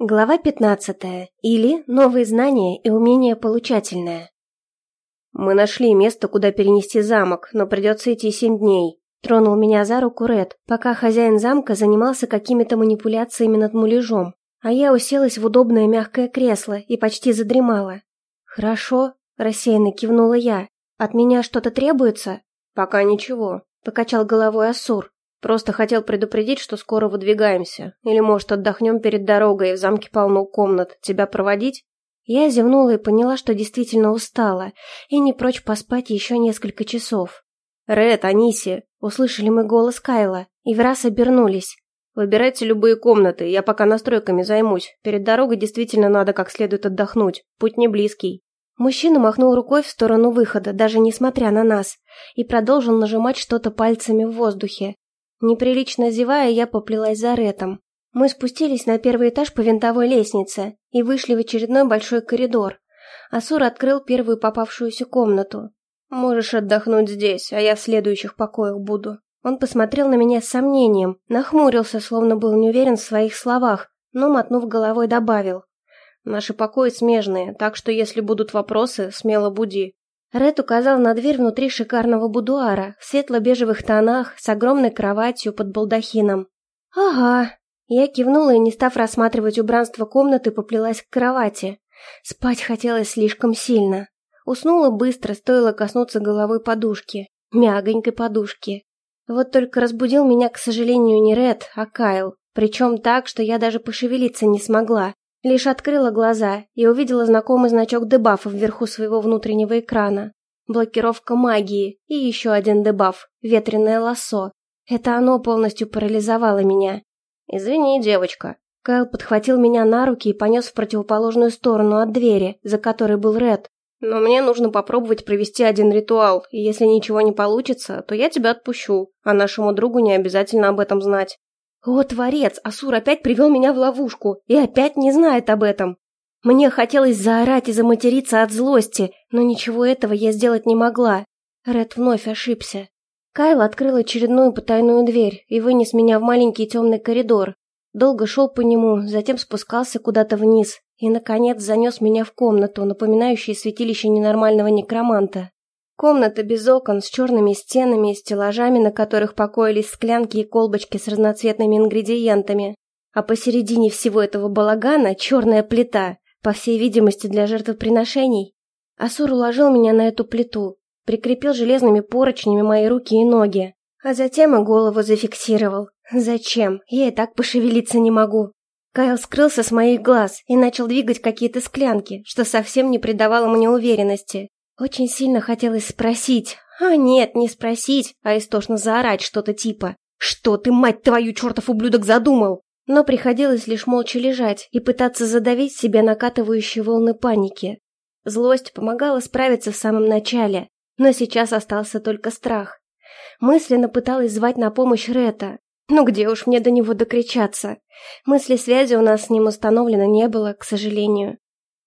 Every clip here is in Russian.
Глава 15. Или новые знания и умения получательное. Мы нашли место, куда перенести замок, но придется идти семь дней. Тронул меня за руку Ред, пока хозяин замка занимался какими-то манипуляциями над муляжом, а я уселась в удобное мягкое кресло и почти задремала. Хорошо, рассеянно кивнула я. От меня что-то требуется? Пока ничего, покачал головой Асур. Просто хотел предупредить, что скоро выдвигаемся. Или, может, отдохнем перед дорогой, в замке полно комнат. Тебя проводить?» Я зевнула и поняла, что действительно устала, и не прочь поспать еще несколько часов. «Ред, Аниси!» — услышали мы голос Кайла, и в раз обернулись. «Выбирайте любые комнаты, я пока настройками займусь. Перед дорогой действительно надо как следует отдохнуть, путь не близкий». Мужчина махнул рукой в сторону выхода, даже несмотря на нас, и продолжил нажимать что-то пальцами в воздухе. Неприлично зевая, я поплелась за Ретом. Мы спустились на первый этаж по винтовой лестнице и вышли в очередной большой коридор. Асур открыл первую попавшуюся комнату. «Можешь отдохнуть здесь, а я в следующих покоях буду». Он посмотрел на меня с сомнением, нахмурился, словно был не уверен в своих словах, но, мотнув головой, добавил. «Наши покои смежные, так что если будут вопросы, смело буди». Ред указал на дверь внутри шикарного будуара, в светло-бежевых тонах, с огромной кроватью под балдахином. «Ага». Я кивнула и, не став рассматривать убранство комнаты, поплелась к кровати. Спать хотелось слишком сильно. Уснула быстро, стоило коснуться головой подушки. Мягонькой подушки. Вот только разбудил меня, к сожалению, не Ред, а Кайл. Причем так, что я даже пошевелиться не смогла. Лишь открыла глаза и увидела знакомый значок дебафа вверху своего внутреннего экрана. Блокировка магии и еще один дебаф – ветреное лассо. Это оно полностью парализовало меня. «Извини, девочка». Кайл подхватил меня на руки и понес в противоположную сторону от двери, за которой был Ред. «Но мне нужно попробовать провести один ритуал, и если ничего не получится, то я тебя отпущу, а нашему другу не обязательно об этом знать». О, творец, Асур опять привел меня в ловушку и опять не знает об этом. Мне хотелось заорать и заматериться от злости, но ничего этого я сделать не могла. Ред вновь ошибся. Кайл открыл очередную потайную дверь и вынес меня в маленький темный коридор. Долго шел по нему, затем спускался куда-то вниз и, наконец, занес меня в комнату, напоминающую святилище ненормального некроманта. Комната без окон, с черными стенами и стеллажами, на которых покоились склянки и колбочки с разноцветными ингредиентами. А посередине всего этого балагана черная плита, по всей видимости, для жертвоприношений. Асур уложил меня на эту плиту, прикрепил железными поручнями мои руки и ноги, а затем и голову зафиксировал. Зачем? Я и так пошевелиться не могу. Кайл скрылся с моих глаз и начал двигать какие-то склянки, что совсем не придавало мне уверенности. Очень сильно хотелось спросить. А нет, не спросить, а истошно заорать что-то типа «Что ты, мать твою, чертов ублюдок, задумал?» Но приходилось лишь молча лежать и пытаться задавить себе накатывающие волны паники. Злость помогала справиться в самом начале, но сейчас остался только страх. Мысленно пыталась звать на помощь Рета. Ну где уж мне до него докричаться? Мысли связи у нас с ним установлено не было, к сожалению.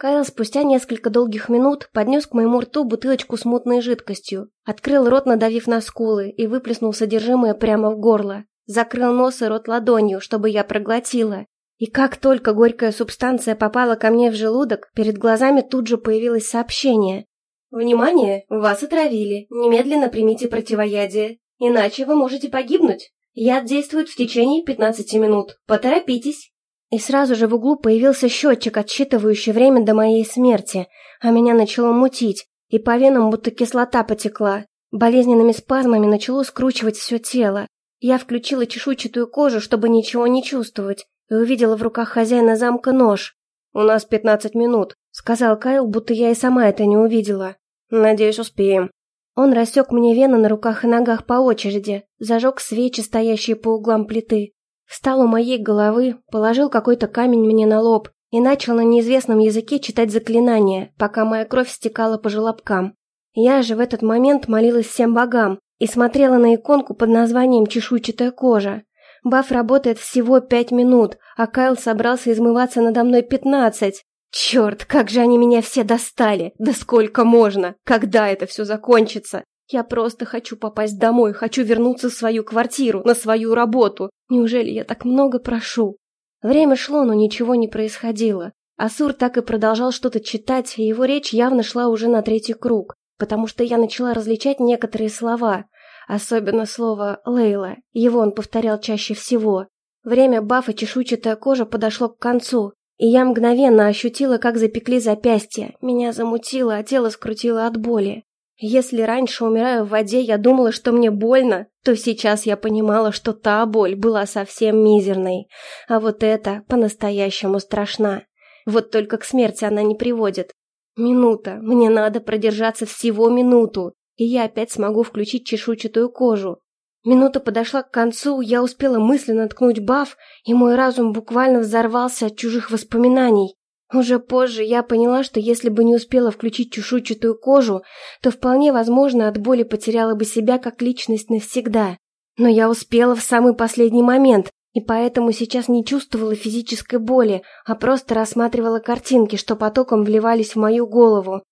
Кайл спустя несколько долгих минут поднес к моему рту бутылочку с мутной жидкостью, открыл рот, надавив на скулы, и выплеснул содержимое прямо в горло. Закрыл нос и рот ладонью, чтобы я проглотила. И как только горькая субстанция попала ко мне в желудок, перед глазами тут же появилось сообщение. «Внимание! Вас отравили. Немедленно примите противоядие. Иначе вы можете погибнуть. Яд действует в течение 15 минут. Поторопитесь!» И сразу же в углу появился счетчик, отсчитывающий время до моей смерти, а меня начало мутить, и по венам будто кислота потекла. Болезненными спазмами начало скручивать все тело. Я включила чешуйчатую кожу, чтобы ничего не чувствовать, и увидела в руках хозяина замка нож. «У нас пятнадцать минут», — сказал Кайл, будто я и сама это не увидела. «Надеюсь, успеем». Он рассек мне вены на руках и ногах по очереди, зажег свечи, стоящие по углам плиты, Встал у моей головы, положил какой-то камень мне на лоб и начал на неизвестном языке читать заклинания, пока моя кровь стекала по желобкам. Я же в этот момент молилась всем богам и смотрела на иконку под названием «Чешуйчатая кожа». Баф работает всего пять минут, а Кайл собрался измываться надо мной пятнадцать. Черт, как же они меня все достали! Да сколько можно? Когда это все закончится? Я просто хочу попасть домой, хочу вернуться в свою квартиру, на свою работу. Неужели я так много прошу? Время шло, но ничего не происходило. Асур так и продолжал что-то читать, и его речь явно шла уже на третий круг, потому что я начала различать некоторые слова, особенно слово «Лейла», его он повторял чаще всего. Время бафа чешуйчатая кожа подошло к концу, и я мгновенно ощутила, как запекли запястья, меня замутило, а тело скрутило от боли. Если раньше, умирая в воде, я думала, что мне больно, то сейчас я понимала, что та боль была совсем мизерной, а вот эта по-настоящему страшна. Вот только к смерти она не приводит. Минута, мне надо продержаться всего минуту, и я опять смогу включить чешуйчатую кожу. Минута подошла к концу, я успела мысленно ткнуть баф, и мой разум буквально взорвался от чужих воспоминаний. Уже позже я поняла, что если бы не успела включить чешуйчатую кожу, то вполне возможно от боли потеряла бы себя как личность навсегда. Но я успела в самый последний момент, и поэтому сейчас не чувствовала физической боли, а просто рассматривала картинки, что потоком вливались в мою голову.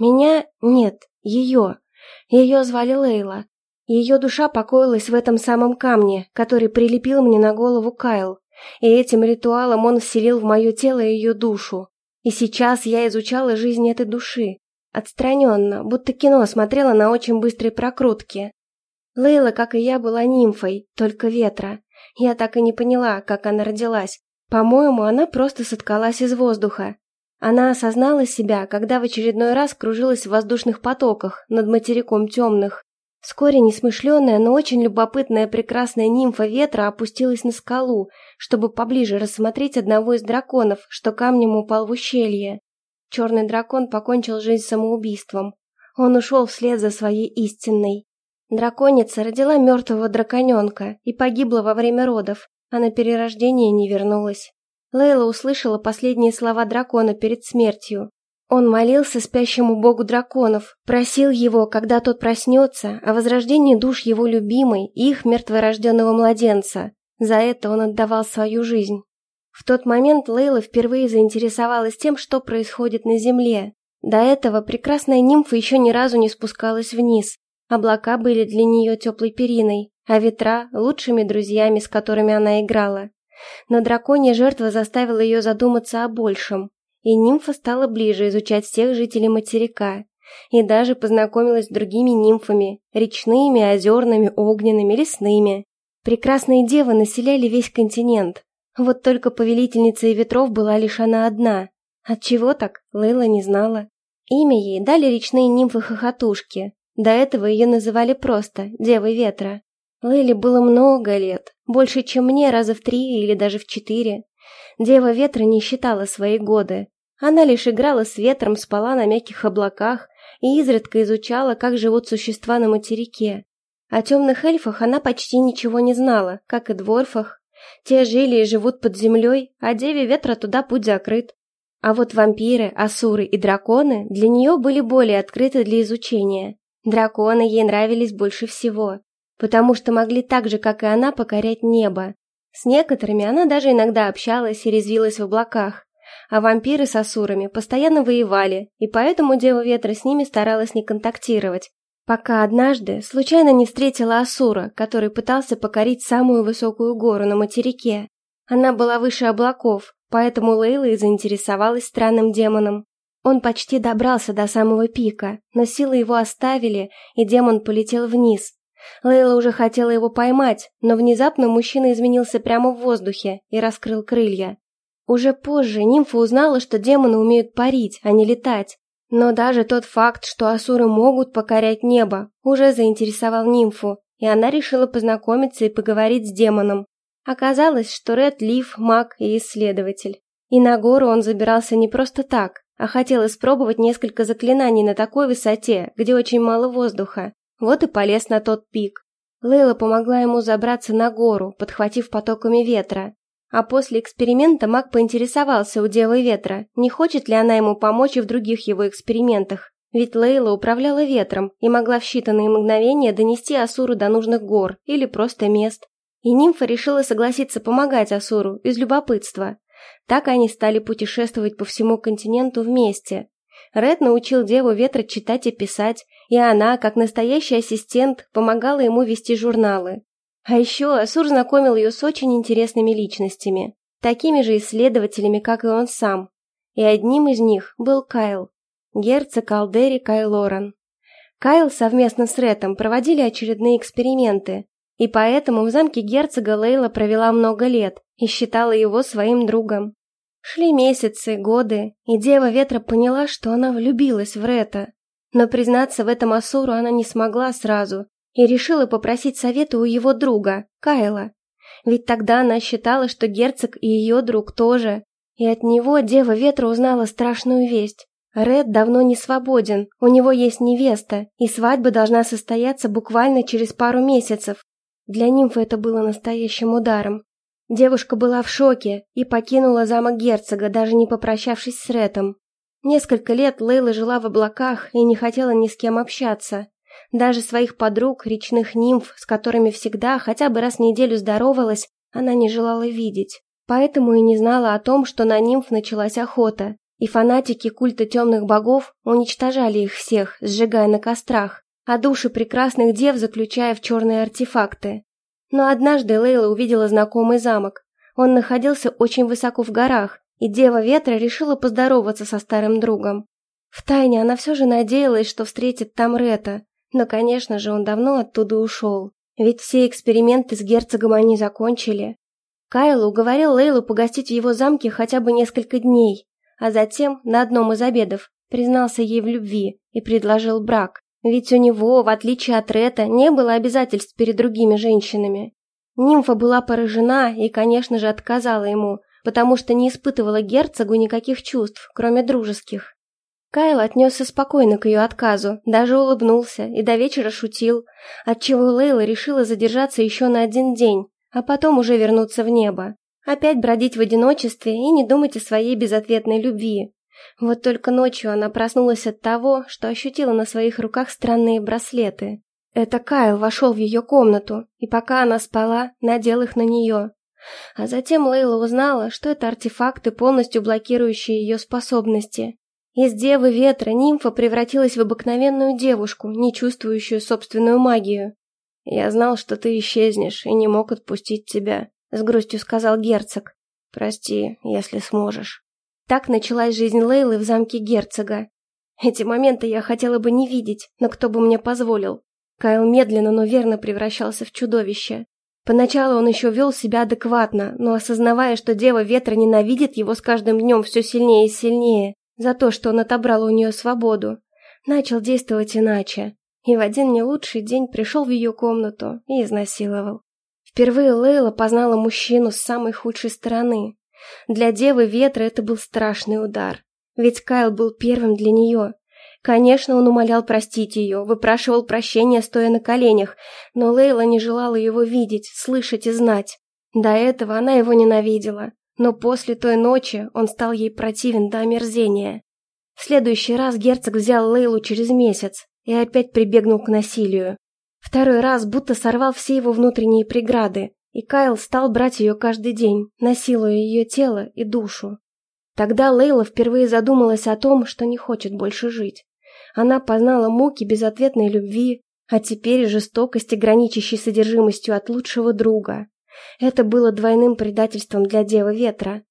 Меня нет, ее. Ее звали Лейла. Ее душа покоилась в этом самом камне, который прилепил мне на голову Кайл. И этим ритуалом он вселил в мое тело ее душу. И сейчас я изучала жизнь этой души. Отстраненно, будто кино смотрела на очень быстрой прокрутке. Лейла, как и я, была нимфой, только ветра. Я так и не поняла, как она родилась. По-моему, она просто соткалась из воздуха. Она осознала себя, когда в очередной раз кружилась в воздушных потоках над материком темных. Вскоре несмышленая, но очень любопытная прекрасная нимфа ветра опустилась на скалу, чтобы поближе рассмотреть одного из драконов, что камнем упал в ущелье. Черный дракон покончил жизнь самоубийством. Он ушел вслед за своей истинной. Драконица родила мертвого драконенка и погибла во время родов, а на перерождение не вернулась. Лейла услышала последние слова дракона перед смертью. Он молился спящему богу драконов, просил его, когда тот проснется, о возрождении душ его любимой и их мертворожденного младенца. За это он отдавал свою жизнь. В тот момент Лейла впервые заинтересовалась тем, что происходит на земле. До этого прекрасная нимфа еще ни разу не спускалась вниз. Облака были для нее теплой периной, а ветра – лучшими друзьями, с которыми она играла. Но драконья жертва заставила ее задуматься о большем и нимфа стала ближе изучать всех жителей материка и даже познакомилась с другими нимфами, речными, озерными, огненными, лесными. Прекрасные девы населяли весь континент. Вот только повелительницей ветров была лишь она одна. От чего так, Лейла не знала. Имя ей дали речные нимфы-хохотушки. До этого ее называли просто «Девой ветра». Лейле было много лет, больше, чем мне, раза в три или даже в четыре. Дева ветра не считала свои годы. Она лишь играла с ветром, спала на мягких облаках и изредка изучала, как живут существа на материке. О темных эльфах она почти ничего не знала, как и дворфах. Те жили и живут под землей, а деве ветра туда путь закрыт. А вот вампиры, асуры и драконы для нее были более открыты для изучения. Драконы ей нравились больше всего, потому что могли так же, как и она, покорять небо. С некоторыми она даже иногда общалась и резвилась в облаках, а вампиры с асурами постоянно воевали, и поэтому Дева Ветра с ними старалась не контактировать, пока однажды случайно не встретила асура, который пытался покорить самую высокую гору на материке. Она была выше облаков, поэтому Лейла и заинтересовалась странным демоном. Он почти добрался до самого пика, но силы его оставили, и демон полетел вниз, Лейла уже хотела его поймать, но внезапно мужчина изменился прямо в воздухе и раскрыл крылья. Уже позже нимфа узнала, что демоны умеют парить, а не летать. Но даже тот факт, что асуры могут покорять небо, уже заинтересовал нимфу, и она решила познакомиться и поговорить с демоном. Оказалось, что Ред Лив – маг и исследователь. И на гору он забирался не просто так, а хотел испробовать несколько заклинаний на такой высоте, где очень мало воздуха, вот и полез на тот пик. Лейла помогла ему забраться на гору, подхватив потоками ветра. А после эксперимента маг поинтересовался у Девы Ветра, не хочет ли она ему помочь и в других его экспериментах. Ведь Лейла управляла ветром и могла в считанные мгновения донести Асуру до нужных гор или просто мест. И нимфа решила согласиться помогать Асуру из любопытства. Так они стали путешествовать по всему континенту вместе. Ред научил Деву Ветра читать и писать, и она, как настоящий ассистент, помогала ему вести журналы. А еще Асур знакомил ее с очень интересными личностями. такими же исследователями, как и он сам. И одним из них был Кайл, герцог Алдери Кайлоран. Кайл совместно с Ретом проводили очередные эксперименты, и поэтому в замке герцога Лейла провела много лет и считала его своим другом. Шли месяцы, годы, и Дева Ветра поняла, что она влюбилась в Рета. Но признаться в этом Асуру она не смогла сразу и решила попросить совета у его друга, Кайла. Ведь тогда она считала, что герцог и ее друг тоже. И от него Дева Ветра узнала страшную весть. Ред давно не свободен, у него есть невеста, и свадьба должна состояться буквально через пару месяцев. Для нимфы это было настоящим ударом. Девушка была в шоке и покинула замок герцога, даже не попрощавшись с Ретом. Несколько лет Лейла жила в облаках и не хотела ни с кем общаться. Даже своих подруг, речных нимф, с которыми всегда, хотя бы раз в неделю здоровалась, она не желала видеть. Поэтому и не знала о том, что на нимф началась охота, и фанатики культа темных богов уничтожали их всех, сжигая на кострах, а души прекрасных дев заключая в черные артефакты. Но однажды Лейла увидела знакомый замок. Он находился очень высоко в горах, и Дева Ветра решила поздороваться со старым другом. Втайне она все же надеялась, что встретит там Рета, но, конечно же, он давно оттуда ушел, ведь все эксперименты с герцогом они закончили. Кайл уговорил Лейлу погостить в его замке хотя бы несколько дней, а затем, на одном из обедов, признался ей в любви и предложил брак. Ведь у него, в отличие от Рета, не было обязательств перед другими женщинами. Нимфа была поражена и, конечно же, отказала ему, потому что не испытывала герцогу никаких чувств, кроме дружеских. Кайл отнесся спокойно к ее отказу, даже улыбнулся и до вечера шутил, отчего Лейла решила задержаться еще на один день, а потом уже вернуться в небо. Опять бродить в одиночестве и не думать о своей безответной любви, вот только ночью она проснулась от того, что ощутила на своих руках странные браслеты. Это Кайл вошел в ее комнату, и пока она спала, надел их на нее. А затем Лейла узнала, что это артефакты, полностью блокирующие ее способности. Из девы ветра нимфа превратилась в обыкновенную девушку, не чувствующую собственную магию. «Я знал, что ты исчезнешь, и не мог отпустить тебя», — с грустью сказал герцог. «Прости, если сможешь». Так началась жизнь Лейлы в замке герцога. Эти моменты я хотела бы не видеть, но кто бы мне позволил. Кайл медленно, но верно превращался в чудовище. Поначалу он еще вел себя адекватно, но осознавая, что Дева Ветра ненавидит его с каждым днем все сильнее и сильнее, за то, что он отобрал у нее свободу, начал действовать иначе. И в один не лучший день пришел в ее комнату и изнасиловал. Впервые Лейла познала мужчину с самой худшей стороны. Для Девы Ветра это был страшный удар. Ведь Кайл был первым для нее. Конечно, он умолял простить ее, выпрашивал прощения, стоя на коленях, но Лейла не желала его видеть, слышать и знать. До этого она его ненавидела, но после той ночи он стал ей противен до омерзения. В следующий раз герцог взял Лейлу через месяц и опять прибегнул к насилию. Второй раз будто сорвал все его внутренние преграды, и Кайл стал брать ее каждый день, насилуя ее тело и душу. Тогда Лейла впервые задумалась о том, что не хочет больше жить. Она познала муки безответной любви, а теперь жестокости, граничащей содержимостью от лучшего друга. Это было двойным предательством для Девы Ветра.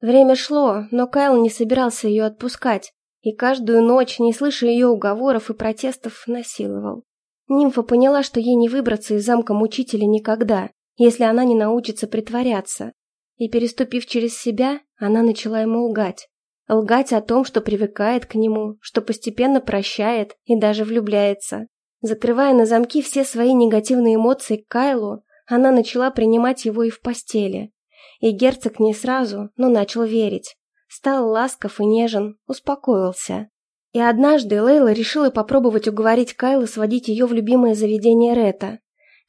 Время шло, но Кайл не собирался ее отпускать, и каждую ночь, не слыша ее уговоров и протестов, насиловал. Нимфа поняла, что ей не выбраться из замка мучителя никогда, если она не научится притворяться. И переступив через себя, она начала ему лгать. Лгать о том, что привыкает к нему, что постепенно прощает и даже влюбляется. Закрывая на замки все свои негативные эмоции к Кайлу, она начала принимать его и в постели. И герцог не сразу, но начал верить. Стал ласков и нежен, успокоился. И однажды Лейла решила попробовать уговорить Кайла сводить ее в любимое заведение Рета.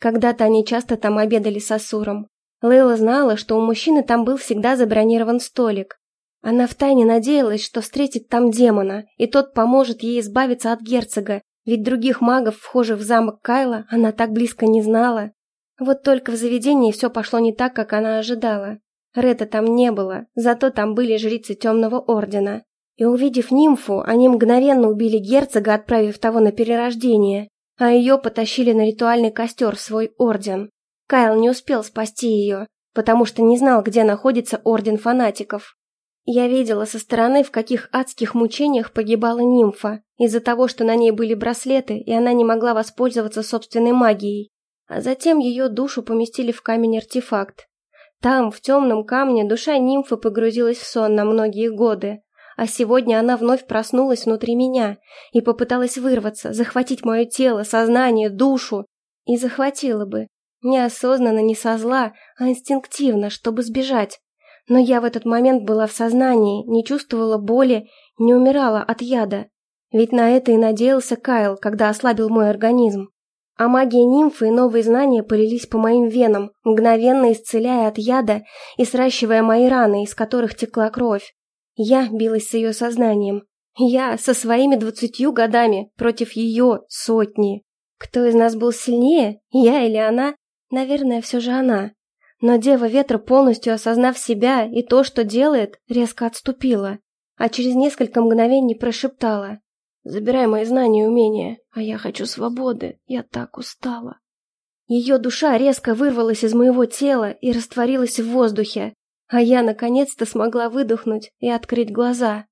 Когда-то они часто там обедали с Асуром. Лейла знала, что у мужчины там был всегда забронирован столик. Она втайне надеялась, что встретит там демона, и тот поможет ей избавиться от герцога, ведь других магов, вхожих в замок Кайла, она так близко не знала. Вот только в заведении все пошло не так, как она ожидала. Рета там не было, зато там были жрицы Темного Ордена. И увидев нимфу, они мгновенно убили герцога, отправив того на перерождение а ее потащили на ритуальный костер в свой орден. Кайл не успел спасти ее. потому что не знал, где находится Орден Фанатиков. Я видела со стороны, в каких адских мучениях погибала нимфа, из-за того, что на ней были браслеты, и она не могла воспользоваться собственной магией. А затем ее душу поместили в камень-артефакт. Там, в темном камне, душа нимфы погрузилась в сон на многие годы, а сегодня она вновь проснулась внутри меня и попыталась вырваться, захватить мое тело, сознание, душу. И захватила бы. Неосознанно, не со зла, а инстинктивно, чтобы сбежать. Но я в этот момент была в сознании, не чувствовала боли, не умирала от яда. Ведь на это и надеялся Кайл, когда ослабил мой организм. А магия нимфы и новые знания полились по моим венам, мгновенно исцеляя от яда и сращивая мои раны, из которых текла кровь. Я билась с ее сознанием. Я со своими двадцатью годами против ее сотни. Кто из нас был сильнее, я или она? Наверное, все же она. Но Дева Ветра, полностью осознав себя и то, что делает, резко отступила, а через несколько мгновений прошептала. «Забирай мои знания и умения, а я хочу свободы, я так устала». Ее душа резко вырвалась из моего тела и растворилась в воздухе, а я наконец-то смогла выдохнуть и открыть глаза.